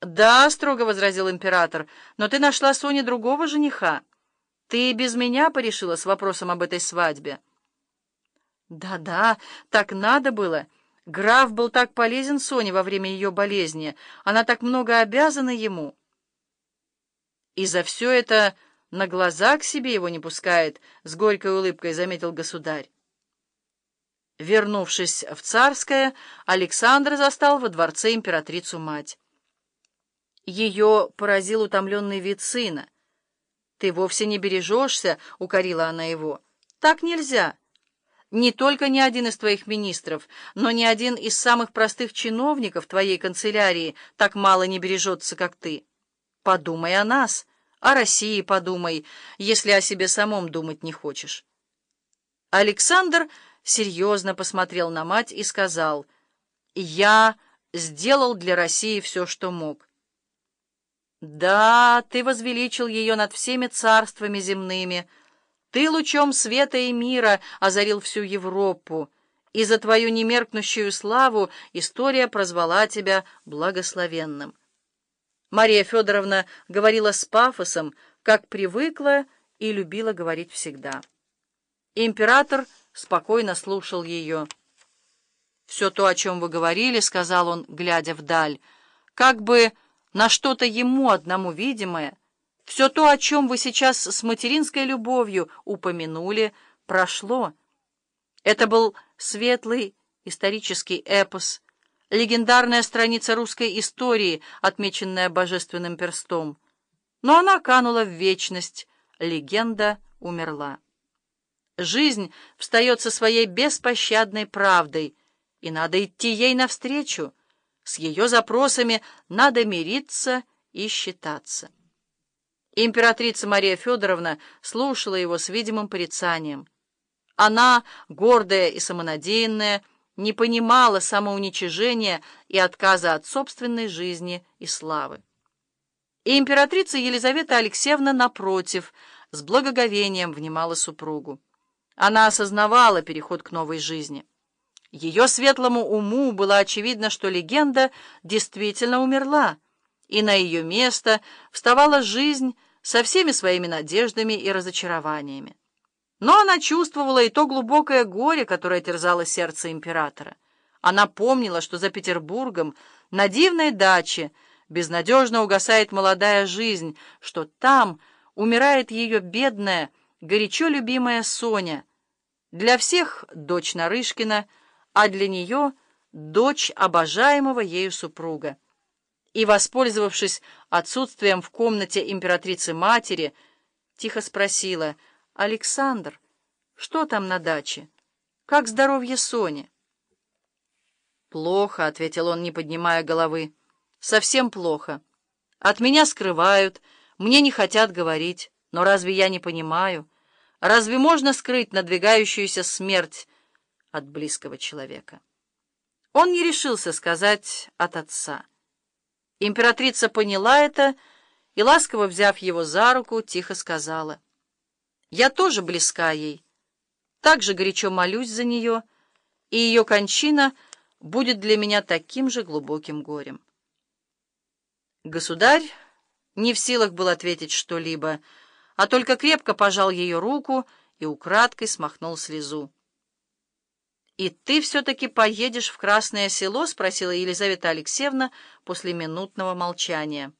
«Да», — строго возразил император, — «но ты нашла Соне другого жениха. Ты без меня порешила с вопросом об этой свадьбе». «Да-да, так надо было. Граф был так полезен Соне во время ее болезни. Она так много обязана ему». «И за все это на глаза к себе его не пускает», — с горькой улыбкой заметил государь. Вернувшись в Царское, Александр застал во дворце императрицу-мать. Ее поразил утомленный вид сына. «Ты вовсе не бережешься», — укорила она его. «Так нельзя. Не только ни один из твоих министров, но ни один из самых простых чиновников твоей канцелярии так мало не бережется, как ты. Подумай о нас, о России подумай, если о себе самом думать не хочешь». Александр серьезно посмотрел на мать и сказал, «Я сделал для России все, что мог». Да, ты возвеличил ее над всеми царствами земными. Ты лучом света и мира озарил всю Европу, и за твою немеркнущую славу история прозвала тебя благословенным. Мария Федоровна говорила с пафосом, как привыкла и любила говорить всегда. Император спокойно слушал ее. «Все то, о чем вы говорили, — сказал он, глядя вдаль, — как бы на что-то ему одному видимое, все то, о чем вы сейчас с материнской любовью упомянули, прошло. Это был светлый исторический эпос, легендарная страница русской истории, отмеченная божественным перстом. Но она канула в вечность, легенда умерла. Жизнь встает со своей беспощадной правдой, и надо идти ей навстречу. С ее запросами надо мириться и считаться. Императрица Мария Федоровна слушала его с видимым порицанием. Она, гордая и самонадеянная, не понимала самоуничижения и отказа от собственной жизни и славы. И императрица Елизавета Алексеевна, напротив, с благоговением внимала супругу. Она осознавала переход к новой жизни. Ее светлому уму было очевидно, что легенда действительно умерла, и на ее место вставала жизнь со всеми своими надеждами и разочарованиями. Но она чувствовала и то глубокое горе, которое терзало сердце императора. Она помнила, что за Петербургом, на дивной даче, безнадежно угасает молодая жизнь, что там умирает ее бедная, горячо любимая Соня, для всех дочь Нарышкина — а для нее дочь обожаемого ею супруга. И, воспользовавшись отсутствием в комнате императрицы-матери, тихо спросила, «Александр, что там на даче? Как здоровье Сони?» «Плохо», — ответил он, не поднимая головы, — «совсем плохо. От меня скрывают, мне не хотят говорить, но разве я не понимаю? Разве можно скрыть надвигающуюся смерть?» От близкого человека. Он не решился сказать от отца. Императрица поняла это и, ласково взяв его за руку, тихо сказала, «Я тоже близка ей, так же горячо молюсь за нее, и ее кончина будет для меня таким же глубоким горем». Государь не в силах был ответить что-либо, а только крепко пожал ее руку и украдкой смахнул слезу. «И ты все-таки поедешь в Красное Село?» — спросила Елизавета Алексеевна после минутного молчания.